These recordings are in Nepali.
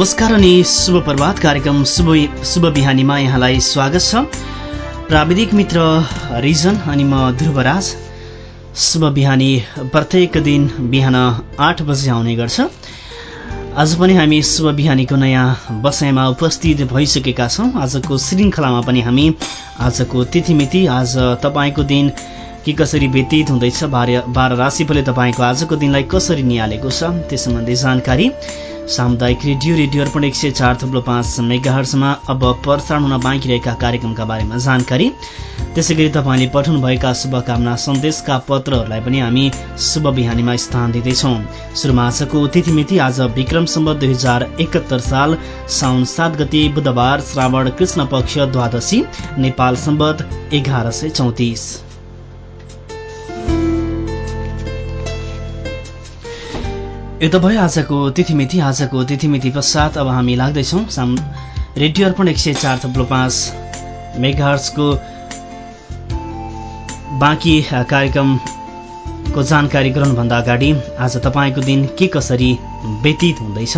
नमस्कार अनि शुभ प्रभात कार्यक्रम शुभ शुभ बिहानीमा यहाँलाई स्वागत छ। प्राविधिक मित्र रिजन अनि म ध्रुवराज। शुभ बिहानी प्रत्येक दिन बिहान आठ बजे आउने गर्छ। आज पनि हामी शुभ बिहानीको नयाँ बसाइमा उपस्थित भइसकेका छौँ। आजको श्रृङ्खलामा पनि हामी आजको तिथिमिति आज तपाईँको दिन के कसरी व्यतीत हुँदैछ बाह्र राशिफलले तपाईँको आजको दिनलाई कसरी निहालेको छ त्यस सम्बन्धी जानकारी सामुदायिक रेडियो रेडियो अर्पण एक सय चार थुप्रो पाँच मेगाहर्समा अब प्रसारण हुन बाँकी रहेका कार्यक्रमका बारेमा जानकारी। त्यसै गरी तपाईँले पठाउनुभएका शुभकामना सन्देशका पत्रहरूलाई पनि हामी शुभ बिहानीमा स्थान दिँदैछौँ। सुरुमा आजको तिथिमिति आज विक्रम सम्बत दुई हजार एकहत्तर साल साउन सात गते बुधबार श्रावण कृष्ण पक्ष द्वादशी नेपाल सम्बत एघार सय चौतिस। यो त भयो। आजको तिथिमिति आजको तिथिमिति पश्चात अब हामी लाग्दैछौँ। साम रेडियो अर्पण एक सय चार थप्लो पाँच मेघार्सको बाँकी कार्यक्रमको जानकारी गराउनुभन्दा अगाडि आज तपाईँको दिन के कसरी व्यतीत हुँदैछ?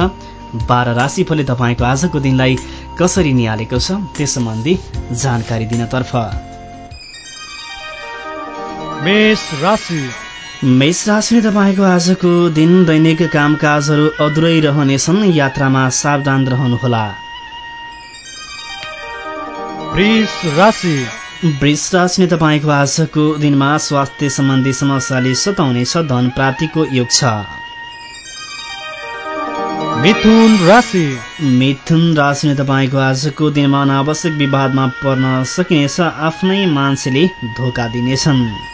बाह्र राशिफलले तपाईँको आजको दिनलाई कसरी निहालेको छ? त्यस सम्बन्धी जानकारी दिनतर्फ। मेष राशिले तपाईँको आजको दिन दैनिक कामकाजहरू अधुरै रहनेछन्। यात्रामा सावधान रहनुहोला। वृष राशि वृष राशिले तपाईँको आजको दिनमा स्वास्थ्य सम्बन्धी समस्याले सताउनेछ धन प्राप्तिको योग छ। मिथुन राशि। मिथुन राशिले तपाईँको आजको दिनमा अनावश्यक विवादमा पर्न सकिनेछ। आफ्नै मान्छेले धोका दिनेछन्।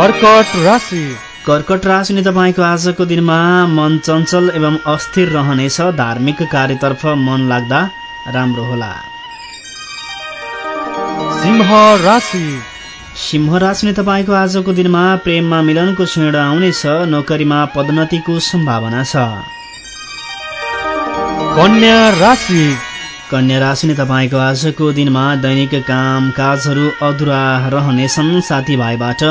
कर्कट राशि। कर्कट राशिले तपाईँको आजको दिनमा मन चञ्चल एवं अस्थिर रहनेछ। धार्मिक कार्यतर्फ मन लाग्दा राम्रो होला। सिंह राशि। सिंह राशिले तपाईँको आजको दिनमा प्रेममा मिलनको क्षण आउनेछ। नोकरीमा पदोन्नतिको सम्भावना छ। कन्या राशि। कन्या राशिले तपाईँको आजको दिनमा दैनिक काम काजहरू अधुरा रहनेछन्। साथीभाइबाट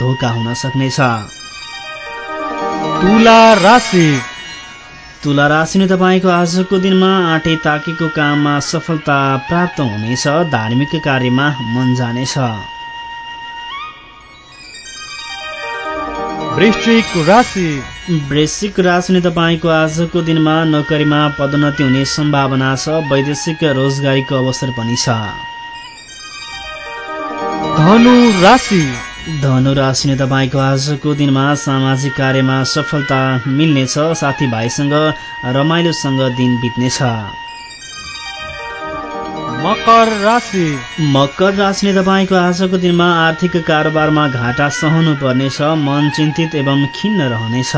धोका हुन सक्नेछ। तुला राशि। तुला राशिले तपाईँको आजको दिनमा आँटे ताकेको काममा सफलता प्राप्त हुनेछ धार्मिक कार्यमा मन जानेछ। वृश्चिक राशि। वृश्चिक राशिले तपाईँको आजको दिनमा नोकरीमा पदोन्नति हुने सम्भावना छ वैदेशिक रोजगारीको अवसर पनि छ। धनु राशि। धनु राशिले तपाईँको आजको दिनमा सामाजिक कार्यमा सफलता मिल्नेछ साथीभाइसँग रमाइलोसँग दिन बित्नेछ। मकर राशि। मकर राशिले तपाईँको आजको दिनमा आर्थिक कारोबारमा घाटा सहनु पर्नेछ मन चिन्तित एवं खिन्न रहनेछ।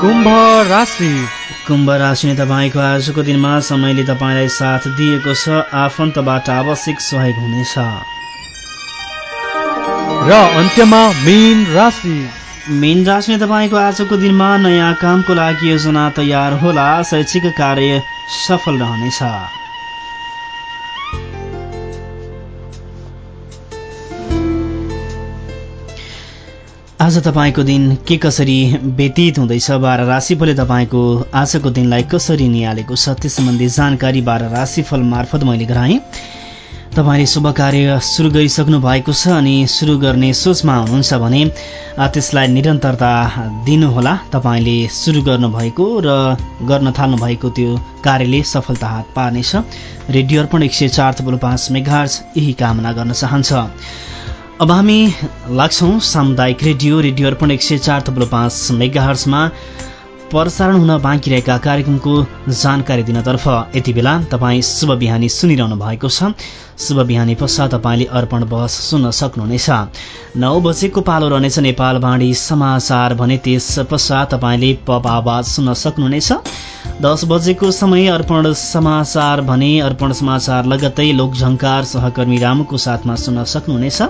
कुम्भ राशि। कुम्भ राशिले तपाईँको आजको दिनमा समयले तपाईँलाई साथ दिएको छ आफन्तबाट आवश्यक सहयोग हुनेछ। र अन्त्यमा मीन राशि। मीन राशिले तपाईँको आजको दिनमा नयाँ कामको लागि योजना तयार होला शैक्षिक कार्य सफल रहनेछ। आज तपाईँको दिन के कसरी व्यतीत हुँदैछ बाह्र राशिफलले तपाईँको आजको दिनलाई कसरी निहालेको छ त्यस सम्बन्धी जानकारी बाह्र राशिफल मार्फत मैले गराएँ। तपाईँले शुभ कार्य सुरु गरिसक्नु भएको छ अनि सुरु गर्ने सोचमा हुनुहुन्छ भने त्यसलाई निरन्तरता दिनुहोला। तपाईँले सुरु गर्नुभएको र गर्न थाल्नुभएको त्यो कार्यले सफलता हात पार्नेछ। रेडियो अर्पण एक सय चार थप्लो पाँच मेघार्ज यही कामना गर्न चाहन्छ। अब हामी लाग्छौँ सामुदायिक रेडियो रेडियो अर्पण एक सय चार थप्लो पाँच मेगाहर्समा प्रसारण हुन बाँकी रहेका कार्यक्रमको जानकारी दिनतर्फ यति बेला तपाईँ शुभ बिहानी सुनिरहनु भएको छ। शुभ बिहानी पश्चात तपाईँले अर्पण बहस सुन्न सक्नुहुनेछ। नौ बजेको पालो रहनेछ नेपाल बाँडी समाचार भने त्यस पश्चात तपाईँले पप आवाज सुन्न सक्नुहुनेछ। दस बजेको समय अर्पण समाचार भने अर्पण समाचार लगत्तै लोकझङ्कार सहकर्मी रामुको साथमा सुन्न सक्नुहुनेछ।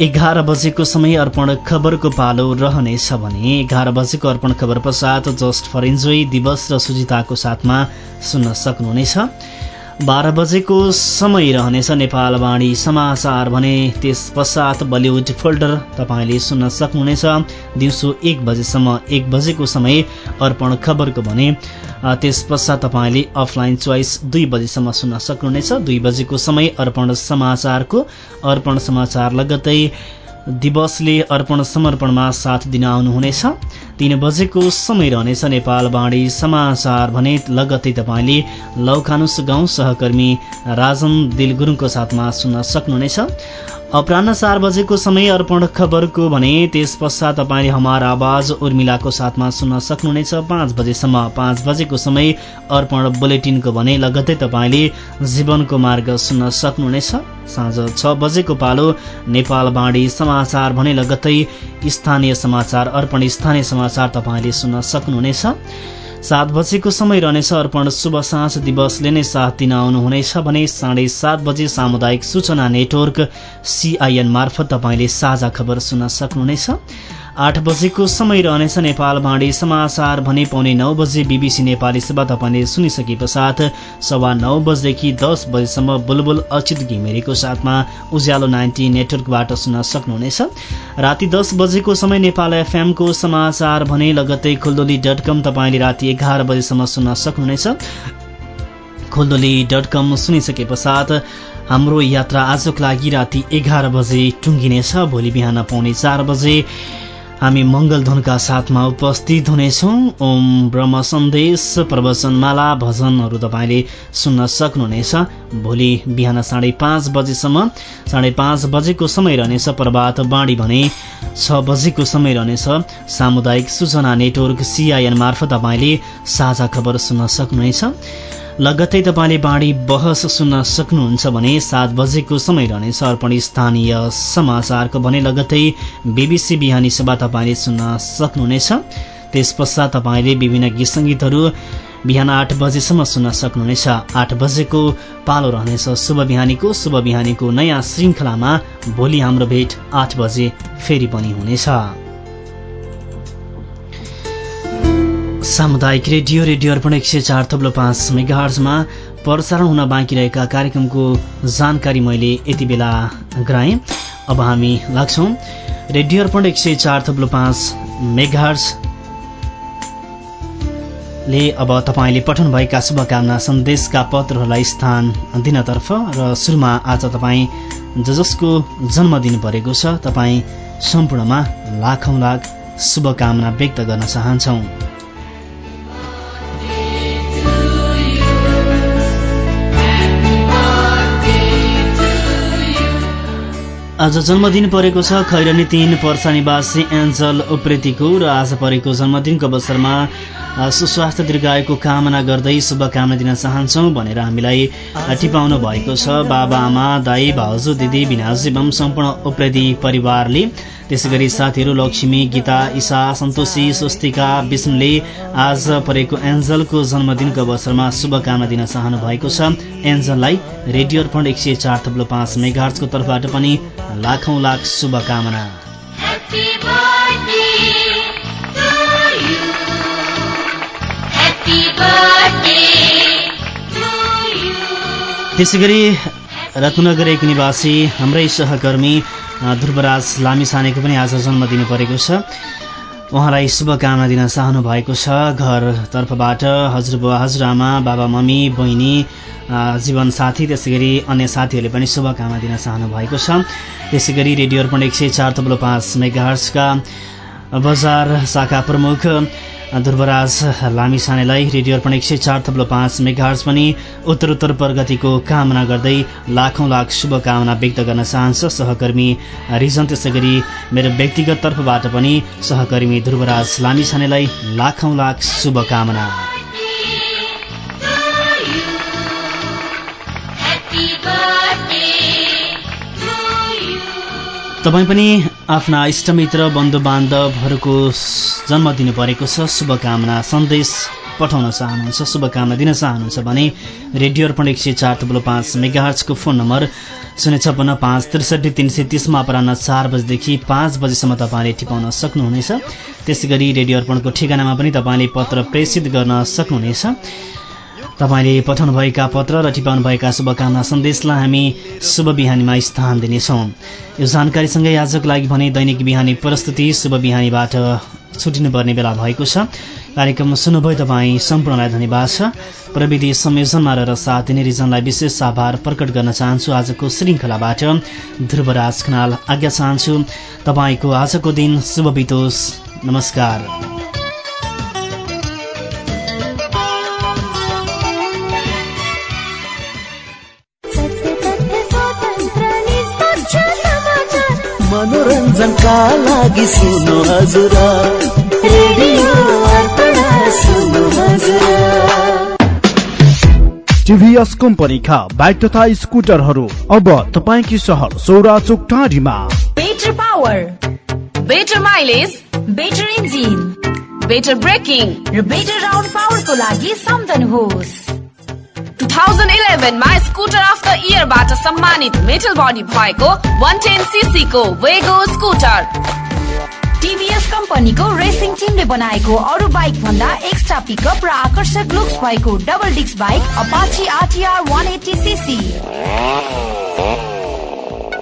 एघार बजेको समय अर्पण खबरको पालो रहनेछ भने एघार बजेको अर्पण खबर पश्चात जस्ट फर इन्जोय दिवस र सुजिताको साथमा सुन्न सक्नुहुनेछ। बाह्र बजेको समय रहनेछ नेपालवाणी समाचार भने त्यस पश्चात बलिउड फोल्डर तपाईँले सुन्न सक्नुहुनेछ। दिउँसो एक बजेसम्म एक बजेको समय अर्पण खबरको भने त्यस पश्चात तपाईँले अफलाइन चोइस दुई बजेसम्म सुन्न सक्नुहुनेछ। दुई बजेको समय अर्पण समाचारको अर्पण समाचार लगत्तै दिवसले अर्पण समर्पणमा साथ दिन आउनुहुनेछ। तीन बजेको समय रहनेछ नेपाल बाणी समाचार भने लगत्तै तपाईँले लौखानुस गाउँ सहकर्मी राजन दिल गुरुङको साथमा सुन्न सक्नुहुनेछ। अपरान्न चार बजेको समय अर्पण खबरको भने त्यस पश्चात तपाईँले हमार आवाज उर्मिलाको साथमा सुन्न सक्नुहुनेछ। पाँच बजेसम्म पाँच बजेको समय अर्पण बुलेटिनको भने लगत्तै तपाईँले जीवनको मार्ग सुन्न सक्नुहुनेछ। साँझ छ बजेको पालो नेपाल बाँडी समाचार भने लगत्तै स्थानीय समाचार अर्पण स्थानीय समाचार तपाईँले सुन्न सक्नुहुनेछ। सात बजेको समय रहनेछ अर्पण शुभ साँझ दिवसले नै साथ दिन आउनुहुनेछ भने साढे सात बजे सामुदायिक सूचना नेटवर्क सिआइएन मार्फत तपाईँले साझा खबर सुन्न सक्नुहुनेछ। आठ बजेको समय रहनेछ नेपाल भाँडी समाचार भने पाउने नौ बजे बिबिसी नेपाली सेवा तपाईँले सुनिसके पश्चात सवा नौ बजेदेखि दस बजेसम्म बुलबुल अचित घिमिरेको साथमा उज्यालो नाइन्टी नेटवर्कबाट सुन्न सक्नुहुनेछ। राति दस बजेको समय नेपाल एफएमको समाचार भने लगत्तै खुल्दोली डट कम तपाईँले राति एघार बजेसम्म सुन्न सक्नुहुनेछ। खुल्दोली डट कम सुनिसके पश्चात हाम्रो यात्रा आजको लागि राति एघार बजे टुङ्गिनेछ। भोलि बिहान पाउने चार बजे हामी मङ्गलधनका साथमा उपस्थित हुनेछौँ। ओम ब्रह्म सन्देश प्रवचनमाला भजनहरू तपाईँले सुन्न सक्नुहुनेछ। भोलि बिहान साढे पाँच बजेसम्म साढे पाँच बजेको समय रहनेछ प्रभात बाँडी भने छ बजेको समय रहनेछ। सामुदायिक सूचना नेटवर्क सिआइएन मार्फत तपाईँले साझा खबर सुन्न सक्नुहुनेछ। लगत्तै तपाईँले बाँडी बहस सुन्न सक्नुहुन्छ भने सात बजेको समय रहनेछ। अर्पण स्थानीय समाचारको भने लगत्तै बिबिसी बिहानी सभा तपाईँले सुन्न सक्नुहुनेछ। त्यस पश्चात तपाईँले विभिन्न गीत सङ्गीतहरू बिहान आठ बजेसम्म सुन्न सक्नुहुनेछ। आठ बजेको पालो रहनेछ। शुभ बिहानीको शुभ बिहानीको नयाँ श्रृङ्खलामा भोलि हाम्रो भेट आठ बजे फेरि पनि हुनेछ। सामुदायिक रेडियो रेडियो अर्पण एक सय चार थप्लो पाँच मेगाहर्जमा प्रसारण हुन बाँकी रहेका कार्यक्रमको जानकारी मैले यति बेला गराएँ। अब हामी लाग्छौँ। रेडियो अर्पण एक सय चार थप्लो पाँच मेगाहर्ज ले अब तपाईँले पठाउनुभएका शुभकामना सन्देशका पत्रहरूलाई स्थान दिनतर्फ र सुरुमा आज तपाईँ ज जसको जन्मदिन परेको छ तपाईँ सम्पूर्णमा लाखौँ लाख शुभकामना व्यक्त गर्न चाहन्छौँ। आज जन्मदिन परेको छ। खैरनी तीन पर्सा निवासी एन्जल उप्रेतीको र आज परेको जन्मदिनको अवसरमा सुस्वास्थ्य दीर्घायुको कामना गर्दै शुभकामना दिन चाहन्छौँ भनेर हामीलाई टिपाउनु भएको छ। बाबा आमा दाई भाउजू दिदी भिनाजु एवं सम्पूर्ण उप्रेती परिवारले। त्यसै गरी साथीहरू लक्ष्मी गीता ईशा सन्तोषी स्वस्तिका विष्णुले आज परेको एन्जलको जन्मदिनको अवसरमा शुभकामना दिन चाहनु भएको छ। एन्जललाई रेडियो अर्पण एक सय चार थप्लो पाँच मेगार्सको तर्फबाट पनि लाखौं लाख शुभकामना। त्यसै गरी रत्नगर एक निवासी हाम्रै सहकर्मी ध्रुवराज लामिसानेको पनि आज जन्मदिन परेको छ। उहाँलाई शुभकामना दिन चाहनु भएको छ घरतर्फबाट हजुरबुवा हजुरआमा बाबा मम्मी बहिनी जीवनसाथी त्यसै गरी अन्य साथीहरूले पनि शुभकामना दिन चाहनु भएको छ। त्यसै गरी रेडियो अर्पण एक सय चार तब्लो पाँच मेगाहर्सका बजार शाखा प्रमुख ध्रुवराज लामिसानेलाई रेडियो अर्पण एक सय चार थप्लो पाँच मेघार्स पनि उत्तर उत्तर प्रगतिको कामना गर्दै लाखौँ लाख शुभकामना व्यक्त गर्न चाहन्छ सहकर्मी। रिजन त्यसै गरी मेरो व्यक्तिगत तर्फबाट पनि सहकर्मी ध्रुवराज लामिसानेलाई लाखौँ लाख शुभकामना। तपाईँ पनि आफ्ना इष्टमित्र बन्धु बान्धवहरूको जन्मदिन परेको छ। शुभकामना सन्देश पठाउन चाहनुहुन्छ शुभकामना दिन चाहनुहुन्छ भने रेडियो अर्पण एक सय चार तब्लो पाँच मेगाहर्चको फोन नम्बर शून्य छप्पन्न पाँच त्रिसठी तिन सय तिसमा अपरान्न चार बजेदेखि पाँच बजीसम्म तपाईँले टिपाउन सक्नुहुनेछ। त्यसै गरी रेडियो अर्पणको ठेगानामा पनि तपाईँले पत्र प्रेषित गर्न सक्नुहुनेछ। तपाईँले पठाउनुभएका पत्र र टिपाउनुभएका शुभकामना सन्देशलाई हामी शुभ बिहानीमा स्थान दिनेछौँ। यो जानकारीसँगै आजको लागि भने दैनिक बिहानी प्रस्तुति शुभ बिहानीबाट छुटिनुपर्ने बेला भएको छ। कार्यक्रम सुन्नुभयो तपाईँ सम्पूर्णलाई धन्यवाद छ। प्रविधि संयोजनमा रहेर साथ दिने रिजनलाई विशेष आभार प्रकट गर्न चाहन्छु। आजको श्रृङ्खलाबाट ध्रुवराज खनाल आज्ञा चाहन्छु। तपाईँको आजको दिन शुभ बितोस्। नमस्कार। मनोरञ्जनका लागि सुन्नु हजुर? टिभीएस कम्पनीका बाइक तथा स्कुटरहरू अब तपाईँकी सहर सौरा चोक टाढीमा। Better power better mileage better engine better braking र बेटर राउन्ड पावरको लागि सम्झनुहोस् 2011 मा स्कुटर अफ द इयरबाट सम्मानित मेटल बडी भएको 110 सीसी को वेगो स्कुटर टिभीएस कम्पनीको रेसिङ टिमले बनाएको अरू बाइक भन्दा एक्स्ट्रा पिकअप र आकर्षक लुक्स भएको double disc bike Apache RTR 180 CC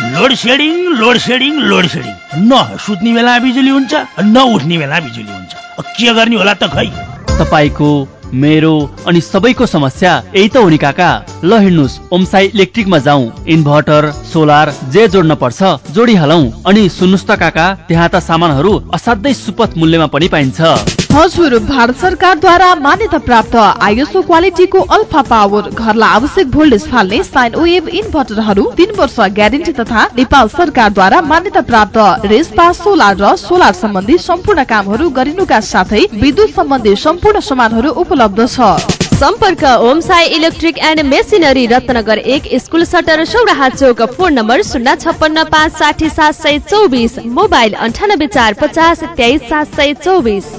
Load shedding load shedding load shedding न सुत्ने बेला बिजुली हुन्छ न उठ्ने बेला बिजुली हुन्छ। के गर्ने होला त खै? तपाईँको मेरो अनि सबैको समस्या यही त हो नि काका। ल हिँड्नुहोस् ओमसाई इलेक्ट्रिकमा जाउँ। इन्भर्टर सोलर जे जोड्न पर्छ जोडिहालौँ। अनि सुन्नुहोस् त काका त्यहाँ त सामानहरू असाध्यै सुपथ मूल्यमा पनि पाइन्छ। हजुर भारत सरकारद्वारा मान्यता प्राप्त आइएसओ क्वालिटीको अल्फा पावर घरलाई आवश्यक भोल्टेज फाल्ने साइन वेभ इन्भर्टरहरू तीन वर्ष ग्यारेन्टी तथा नेपाल सरकारद्वारा मान्यता प्राप्त रेसपा सोलर र सोलर सम्बन्धी सम्पूर्ण कामहरू गरिनुका साथै विद्युत सम्बन्धी सम्पूर्ण सामानहरू उपलब्ध छ। सम्पर्क Om Sai electric and machinery Ratnanagar एक स्कुल सटर सौराहा चोक फोन नम्बर शून्य छप्पन्न पाँच साठी सात सय चौबिस मोबाइल अन्ठानब्बे चार पचास तेइस सात सय चौबिस।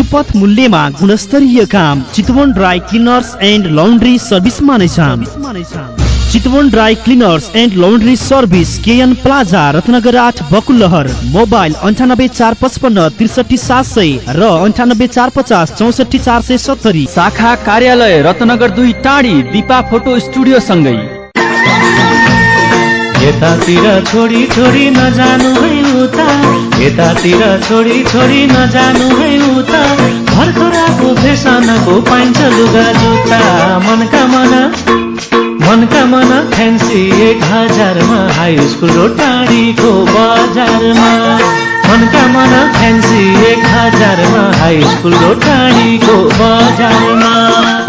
सुपथ मूल्यमा गुणस्तरीय काम Chitwan dry cleaners and laundry सर्भिसमा नै Chitwan dry cleaners and laundry service KN plaza Ratnanagar आठ बकुलहर मोबाइल अन्ठानब्बे चार पचपन्न त्रिसठी सात सय र अन्ठानब्बे चार पचास चौसठी चार सय सत्तरी। शाखा कार्यालय रत्नगर दुई टाढी दिपा फोटो स्टुडियो सँगै यतातिर छोडी छोडी नजानु है उता। यतातिर छोडी छोडी नजानु है उता। भर्खराको फेसनको पाइन्छ लुगा जुत्ता। मनका मना मनका मना फ्यान्सी एक हजारमा। हाई स्कुल र टाढीको बजारमा। मनका मना फ्यान्सी एक हजारमा। हाई स्कुल र टाढीको बजारमा।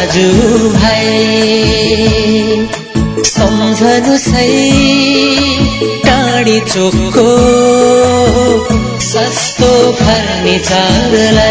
दाजु भाइ सम्झनु सही टाढी चोकको सस्तो फर्निचरलाई।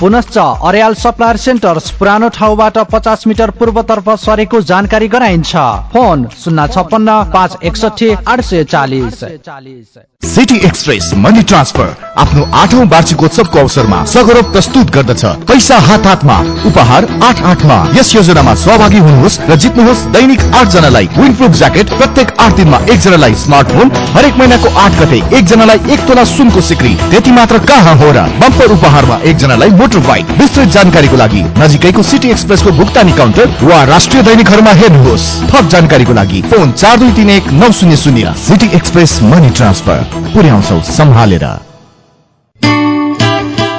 पुनश्च अर्याल सप्लायर सेन्टर्स पुरानो ठाउँबाट पचास मिटर पूर्वतर्फ सरेको जानकारी गराइन्छ। फोन शून्य छप्पन्न पाँच एकसठी आठ सय चालिस। सिटी एक्सप्रेस मनी ट्रान्सफर आफ्नो आठौं वार्षिकोत्सवको अवसरमा सगौरव प्रस्तुत गर्दछ। पैसा हात हातमा उपहार आठ आठमा। यस योजनामा सहभागी हुनुहोस् र जित्नुहोस् दैनिक आठ जनालाई विन्ड प्रुफ ज्याकेट प्रत्येक आठ दिनमा एकजनालाई स्मार्टफोन हरेक महिनाको आठ गते एकजनालाई एक तोला सुनको सिक्री। त्यति मात्र कहाँ हो र? बम्पर उपहारमा एकजनालाई मोटर बाइक विस्तृत जानकारीको लागि नजिकैको सिटी एक्सप्रेसको भुक्तानी काउन्टर वा राष्ट्रिय दैनिकहरूमा हेर्नुहोस्। थप जानकारीको लागि फोन चार दुई तिन एक नौ शून्य शून्य। City Express money transfer. पुर्याउँछौ सम्हालेर।